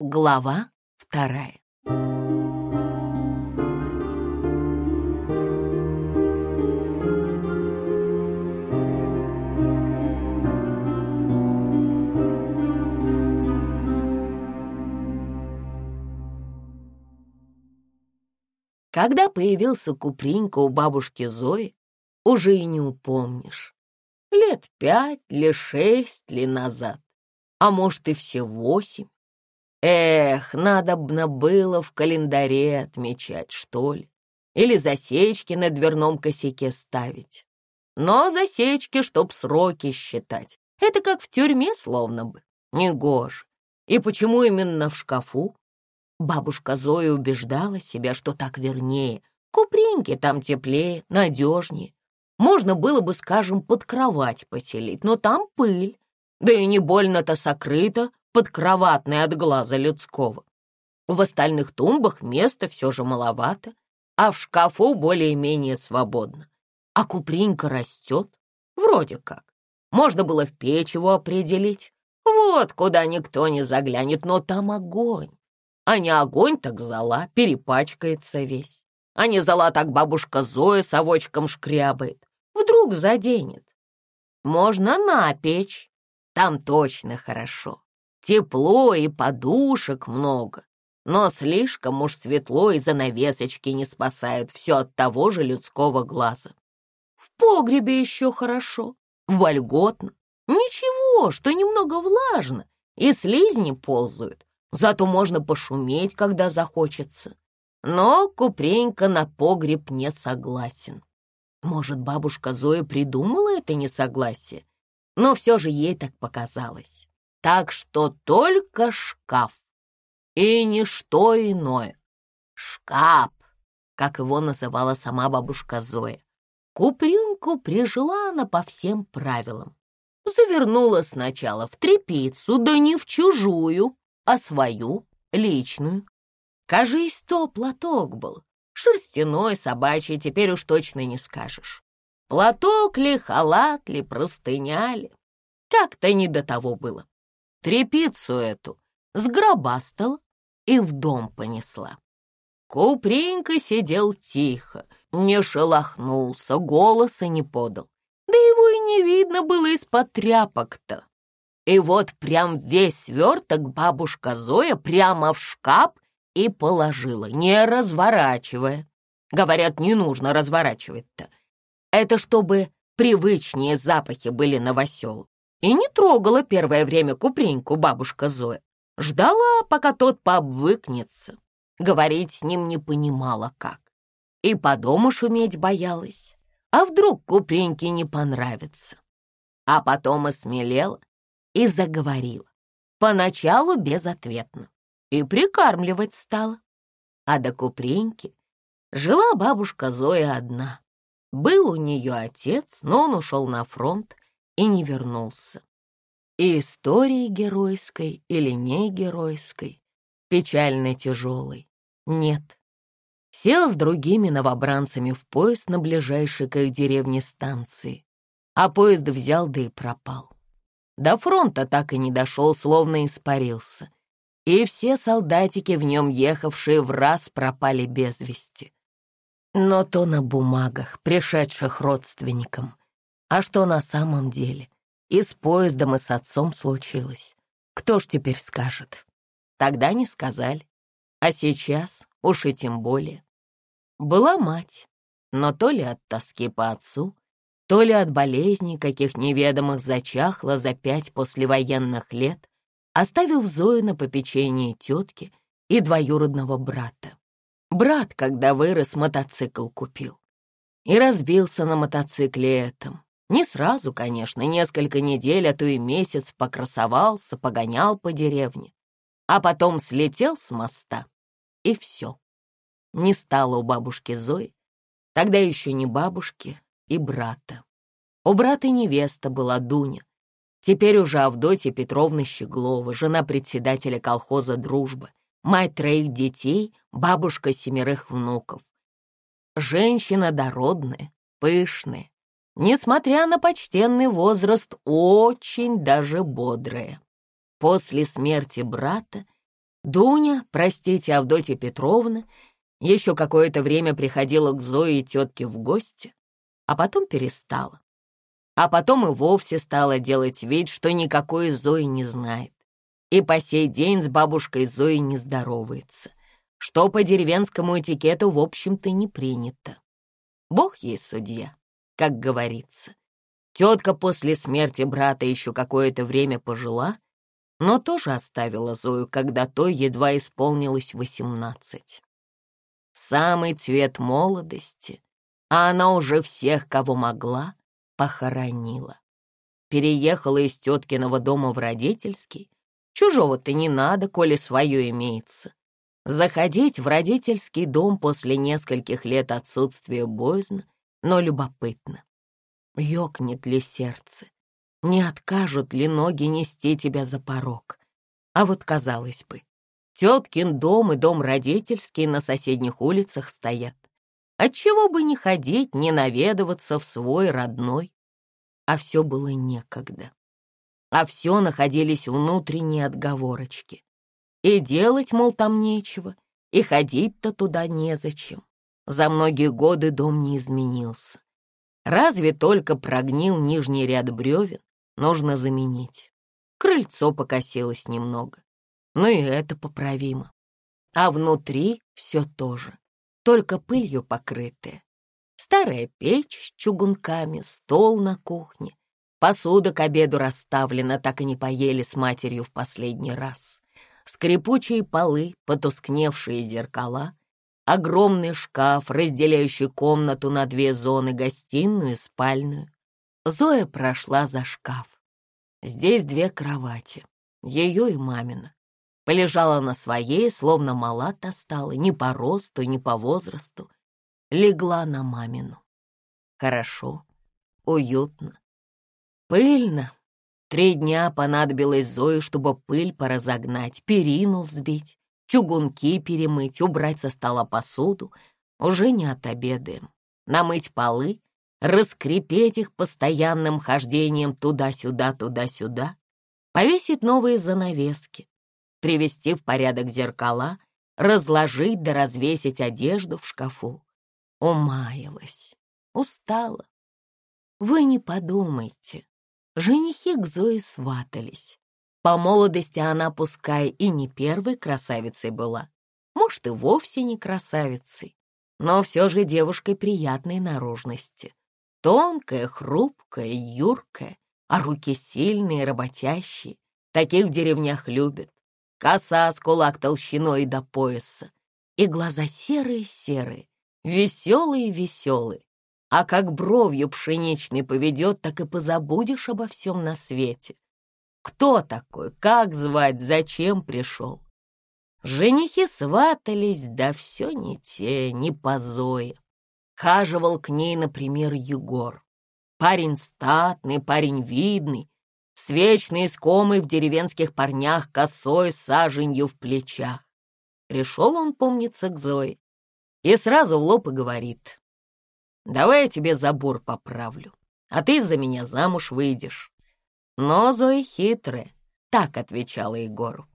Глава вторая. Когда появился Купринка у бабушки Зои, уже и не упомнишь. Лет пять ли шесть ли назад, а может и все восемь. Эх, надо надобно было в календаре отмечать, что ли, или засечки на дверном косяке ставить. Но засечки, чтоб сроки считать, это как в тюрьме словно бы, негоже. И почему именно в шкафу? Бабушка Зоя убеждала себя, что так вернее. Купринки там теплее, надежнее. Можно было бы, скажем, под кровать поселить, но там пыль. Да и не больно-то сокрыто, подкроватной от глаза людского. В остальных тумбах места все же маловато, а в шкафу более-менее свободно. А купринка растет, вроде как. Можно было в печь его определить. Вот куда никто не заглянет, но там огонь. А не огонь, так зола, перепачкается весь. А не зола, так бабушка Зоя совочком шкрябает. Вдруг заденет. Можно на печь, там точно хорошо. Тепло и подушек много, но слишком уж светло и занавесочки не спасают все от того же людского глаза. В погребе еще хорошо, вольготно. Ничего, что немного влажно, и слизни ползают, зато можно пошуметь, когда захочется. Но Купренька на погреб не согласен. Может, бабушка Зоя придумала это несогласие, но все же ей так показалось. Так что только шкаф и ничто иное. Шкаф, как его называла сама бабушка Зоя. Купринку прижила она по всем правилам. Завернула сначала в тряпицу, да не в чужую, а свою, личную. Кажись, то платок был, шерстяной, собачий, теперь уж точно не скажешь. Платок ли, халат ли, простыня ли. Как-то не до того было трепицу эту сгробастала и в дом понесла. Купринка сидел тихо, не шелохнулся, голоса не подал. Да его и не видно было из-под тряпок-то. И вот прям весь сверток бабушка Зоя прямо в шкаф и положила, не разворачивая. Говорят, не нужно разворачивать-то. Это чтобы привычнее запахи были новоселу и не трогала первое время Купреньку бабушка Зоя. Ждала, пока тот пообвыкнется. Говорить с ним не понимала как. И по дому шуметь боялась. А вдруг Купреньке не понравится? А потом осмелела и заговорила. Поначалу безответно. И прикармливать стала. А до Купреньки жила бабушка Зоя одна. Был у нее отец, но он ушел на фронт, и не вернулся. И истории геройской или не геройской, печально тяжелой, нет. Сел с другими новобранцами в поезд на ближайшей к их деревне станции, а поезд взял да и пропал. До фронта так и не дошел, словно испарился, и все солдатики, в нем ехавшие в раз, пропали без вести. Но то на бумагах, пришедших родственникам. А что на самом деле? И с поездом, и с отцом случилось. Кто ж теперь скажет? Тогда не сказали. А сейчас уж и тем более. Была мать, но то ли от тоски по отцу, то ли от болезней, каких неведомых зачахла за пять послевоенных лет, оставив Зою на попечение тетки и двоюродного брата. Брат, когда вырос, мотоцикл купил. И разбился на мотоцикле этом. Не сразу, конечно, несколько недель, а то и месяц покрасовался, погонял по деревне, а потом слетел с моста, и все. Не стало у бабушки Зои, тогда еще не бабушки и брата. У брата невеста была Дуня, теперь уже Авдотья Петровна Щеглова, жена председателя колхоза «Дружба», мать троих детей, бабушка семерых внуков. Женщина дородная, пышная, несмотря на почтенный возраст, очень даже бодрая. После смерти брата Дуня, простите, Авдотья Петровна, еще какое-то время приходила к Зое и тетке в гости, а потом перестала. А потом и вовсе стала делать вид, что никакой Зои не знает. И по сей день с бабушкой Зои не здоровается, что по деревенскому этикету, в общем-то, не принято. Бог ей судья, как говорится. Тетка после смерти брата еще какое-то время пожила, но тоже оставила Зою, когда той едва исполнилось восемнадцать. Самый цвет молодости, а она уже всех, кого могла, похоронила. Переехала из теткиного дома в родительский. Чужого-то не надо, коли свое имеется. Заходить в родительский дом после нескольких лет отсутствия боязно, но любопытно. Ёкнет ли сердце? Не откажут ли ноги нести тебя за порог? А вот, казалось бы, теткин дом и дом родительский на соседних улицах стоят. Отчего бы не ходить, не наведываться в свой родной? А все было некогда. А все находились внутренние отговорочки. И делать, мол, там нечего, и ходить-то туда незачем. За многие годы дом не изменился. Разве только прогнил нижний ряд бревен, нужно заменить. Крыльцо покосилось немного, но и это поправимо. А внутри все то же только пылью покрытые. Старая печь с чугунками, стол на кухне. Посуда к обеду расставлена, так и не поели с матерью в последний раз. Скрипучие полы, потускневшие зеркала, огромный шкаф, разделяющий комнату на две зоны, гостиную и спальную. Зоя прошла за шкаф. Здесь две кровати, ее и мамина полежала на своей, словно мала-то стала, ни по росту, ни по возрасту. Легла на мамину. Хорошо, уютно. Пыльно. Три дня понадобилось Зое, чтобы пыль поразогнать, перину взбить, чугунки перемыть, убрать со стола посуду. Уже не отобедаем. Намыть полы, раскрепеть их постоянным хождением туда-сюда, туда-сюда, повесить новые занавески, привести в порядок зеркала, разложить да развесить одежду в шкафу. Умаялась, устала. Вы не подумайте, женихи к Зое сватались. По молодости она, пускай и не первой красавицей была, может, и вовсе не красавицей, но все же девушкой приятной наружности. Тонкая, хрупкая, юркая, а руки сильные, работящие. Таких в деревнях любят коса с кулак толщиной до пояса, и глаза серые-серые, веселые-веселые. А как бровью пшеничный поведет, так и позабудешь обо всем на свете. Кто такой, как звать, зачем пришел? Женихи сватались, да все не те, не по Зое. Хаживал к ней, например, Егор. Парень статный, парень видный, с вечной искомой в деревенских парнях косой саженью в плечах. Пришел он, помнится, к Зое, и сразу в лоб и говорит, «Давай я тебе забор поправлю, а ты за меня замуж выйдешь». Но Зоя хитрая, так отвечала Егору.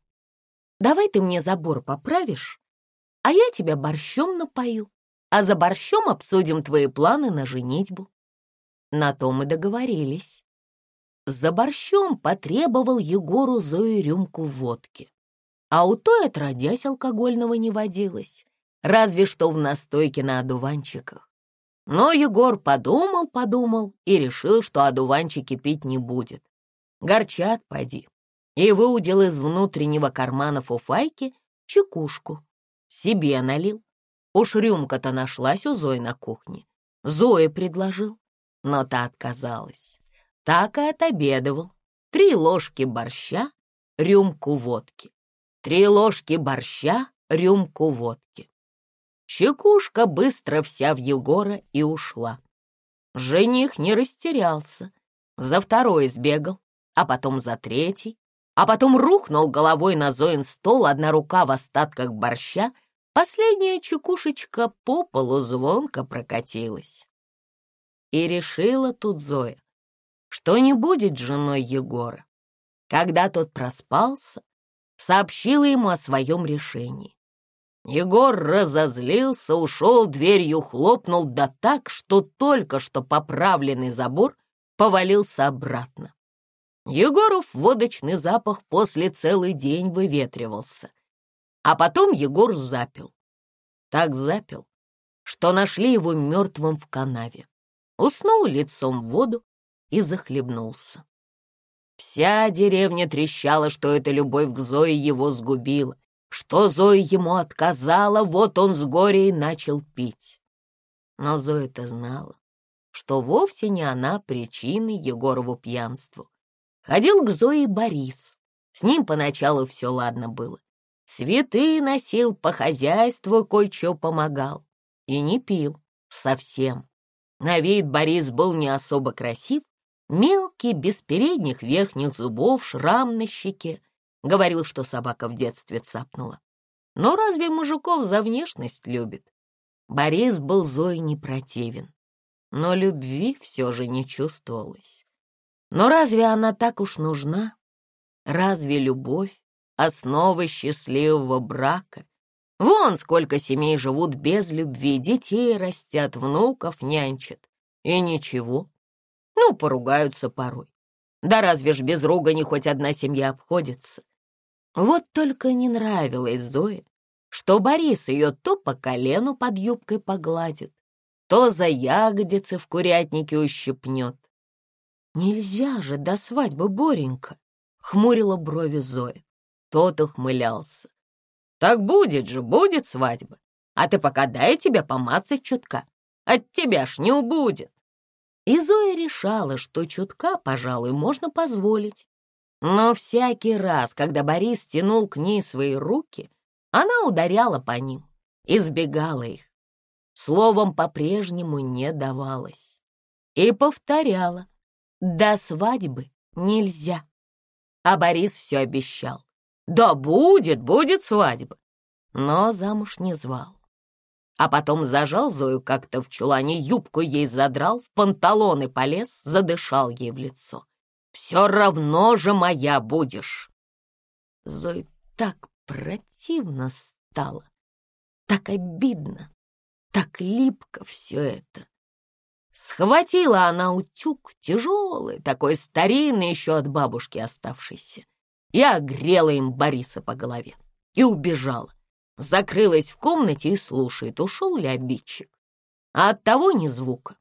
«Давай ты мне забор поправишь, а я тебя борщом напою, а за борщом обсудим твои планы на женитьбу». На том и договорились. За борщом потребовал Егору Зои рюмку водки. А у той, отродясь, алкогольного не водилось, разве что в настойке на одуванчиках. Но Егор подумал-подумал и решил, что одуванчики пить не будет. Горчат, поди. И выудил из внутреннего кармана фуфайки чекушку. Себе налил. Уж рюмка-то нашлась у Зои на кухне. Зоя предложил, но та отказалась так и отобедывал. Три ложки борща, рюмку водки. Три ложки борща, рюмку водки. Чекушка быстро вся в Егора и ушла. Жених не растерялся. За второй сбегал, а потом за третий, а потом рухнул головой на Зоин стол, одна рука в остатках борща, последняя чекушечка по полу звонко прокатилась. И решила тут Зоя, что не будет женой Егора. Когда тот проспался, сообщила ему о своем решении. Егор разозлился, ушел, дверью хлопнул, да так, что только что поправленный забор повалился обратно. Егоров водочный запах после целый день выветривался. А потом Егор запил. Так запил, что нашли его мертвым в канаве. Уснул лицом в воду и захлебнулся. Вся деревня трещала, что эта любовь к Зое его сгубила что Зоя ему отказала, вот он с горя и начал пить. Но Зоя-то знала, что вовсе не она причиной Егорову пьянству. Ходил к Зое Борис. С ним поначалу все ладно было. Цветы носил, по хозяйству кое-что помогал. И не пил совсем. На вид Борис был не особо красив, мелкий, без передних верхних зубов, шрам на щеке. Говорил, что собака в детстве цапнула. Но разве мужиков за внешность любит? Борис был Зои не противен, но любви все же не чувствовалось. Но разве она так уж нужна? Разве любовь — основа счастливого брака? Вон сколько семей живут без любви, детей растят, внуков нянчат. И ничего. Ну, поругаются порой. Да разве ж без ругани хоть одна семья обходится? Вот только не нравилось Зое, что Борис ее то по колену под юбкой погладит, то за ягодицы в курятнике ущипнет. «Нельзя же до свадьбы, Боренька!» — хмурила брови Зоя. Тот ухмылялся. «Так будет же, будет свадьба. А ты пока дай тебе помацать чутка. От тебя ж не убудет». И Зоя решала, что чутка, пожалуй, можно позволить. Но всякий раз, когда Борис тянул к ней свои руки, она ударяла по ним, избегала их. Словом, по-прежнему не давалась. И повторяла, до свадьбы нельзя. А Борис все обещал. Да будет, будет свадьба. Но замуж не звал. А потом зажал Зою как-то в чулане, юбку ей задрал, в панталоны полез, задышал ей в лицо. Все равно же моя будешь. Зой так противно стало, так обидно, так липко все это. Схватила она утюг, тяжелый, такой старинный еще от бабушки оставшийся, и огрела им Бориса по голове, и убежала. Закрылась в комнате и слушает, ушел ли обидчик. А от того ни звука.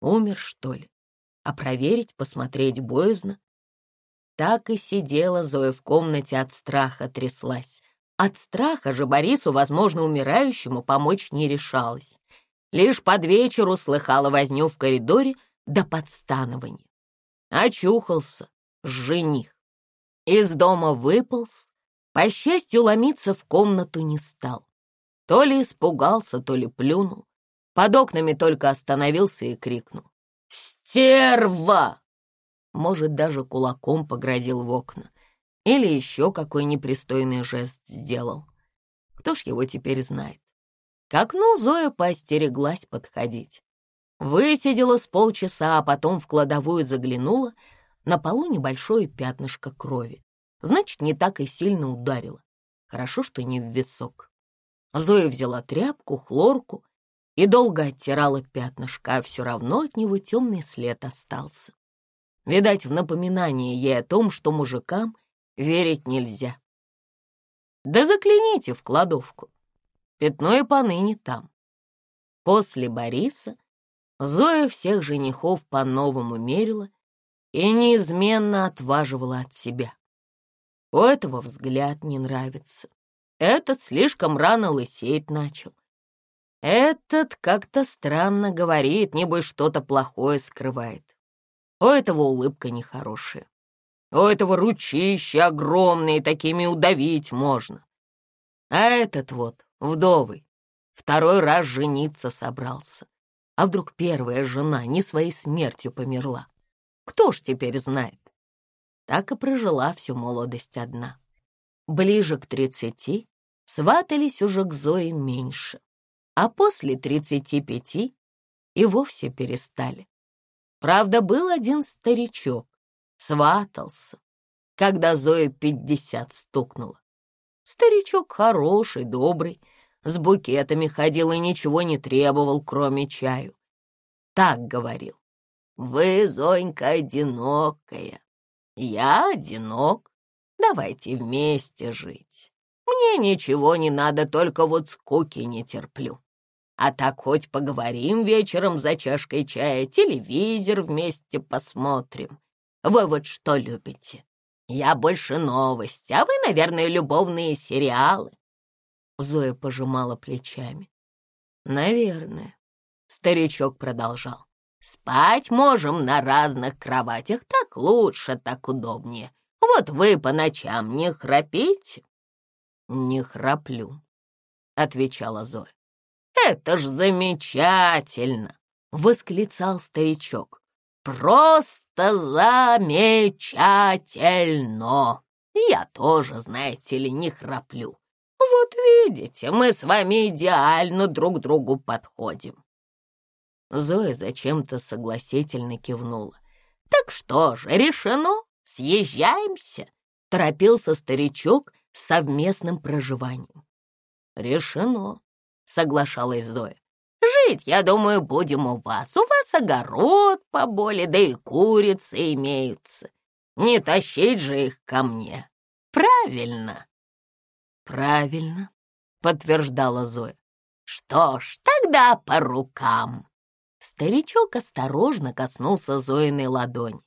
Умер, что ли? а проверить, посмотреть боязно. Так и сидела Зоя в комнате, от страха тряслась. От страха же Борису, возможно, умирающему, помочь не решалась. Лишь под вечер услыхала возню в коридоре до подстанования. Очухался жених. Из дома выполз, по счастью, ломиться в комнату не стал. То ли испугался, то ли плюнул. Под окнами только остановился и крикнул. «Стерва!» Может, даже кулаком погрозил в окна. Или еще какой непристойный жест сделал. Кто ж его теперь знает? К окну Зоя поостереглась подходить. Высидела с полчаса, а потом в кладовую заглянула. На полу небольшое пятнышко крови. Значит, не так и сильно ударила. Хорошо, что не в висок. Зоя взяла тряпку, хлорку и долго оттирала пятнышко, а все равно от него темный след остался. Видать, в напоминание ей о том, что мужикам верить нельзя. Да закляните в кладовку. Пятно и поныне там. После Бориса Зоя всех женихов по-новому мерила и неизменно отваживала от себя. У этого взгляд не нравится. Этот слишком рано лысеть начал. Этот как-то странно говорит, небось что-то плохое скрывает. У этого улыбка нехорошая. У этого ручища огромные, такими удавить можно. А этот вот, вдовый, второй раз жениться собрался. А вдруг первая жена не своей смертью померла? Кто ж теперь знает? Так и прожила всю молодость одна. Ближе к тридцати сватались уже к Зое меньше а после тридцати пяти и вовсе перестали. Правда, был один старичок, сватался, когда Зоя пятьдесят стукнула. Старичок хороший, добрый, с букетами ходил и ничего не требовал, кроме чаю. Так говорил. «Вы, Зонька, одинокая, я одинок. Давайте вместе жить. Мне ничего не надо, только вот скуки не терплю. А так хоть поговорим вечером за чашкой чая, телевизор вместе посмотрим. Вы вот что любите? Я больше новости, а вы, наверное, любовные сериалы. Зоя пожимала плечами. Наверное. Старичок продолжал. Спать можем на разных кроватях, так лучше, так удобнее. Вот вы по ночам не храпите? Не храплю, отвечала Зоя. «Это ж замечательно!» — восклицал старичок. «Просто замечательно! Я тоже, знаете ли, не храплю. Вот видите, мы с вами идеально друг другу подходим». Зоя зачем-то согласительно кивнула. «Так что же, решено? Съезжаемся?» — торопился старичок с совместным проживанием. «Решено», — соглашалась Зоя. «Жить, я думаю, будем у вас. У вас огород поболее, да и курицы имеются. Не тащить же их ко мне. Правильно?» «Правильно», — подтверждала Зоя. «Что ж, тогда по рукам». Старичок осторожно коснулся Зоиной ладони.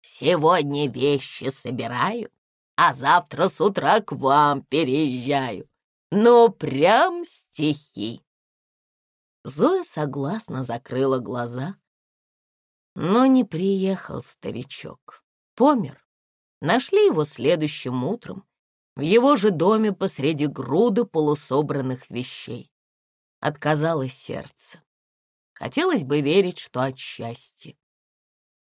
«Сегодня вещи собираю, а завтра с утра к вам переезжаю. Ну, прям стихи. Зоя согласно закрыла глаза. Но не приехал старичок. Помер. Нашли его следующим утром в его же доме посреди груды полусобранных вещей. Отказалось сердце. Хотелось бы верить, что от счастья.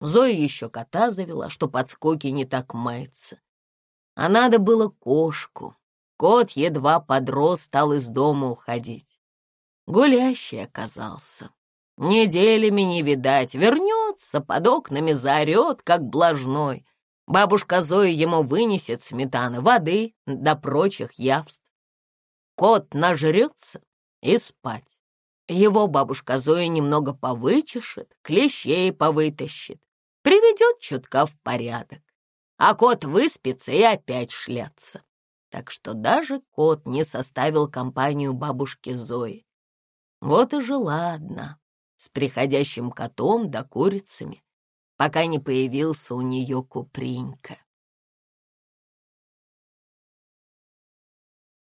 Зоя еще кота завела, что под скоки не так мается. А надо было кошку, Кот едва подрос, стал из дома уходить. Гулящий оказался. Неделями не видать, вернется, под окнами заорет, как блажной. Бабушка Зоя ему вынесет сметаны, воды до прочих явств. Кот нажрется и спать. Его бабушка Зоя немного повычешет, клещей повытащит, приведет чутка в порядок. А кот выспится и опять шляться так что даже кот не составил компанию бабушке Зои. Вот и жила одна, с приходящим котом да курицами, пока не появился у нее Купринька.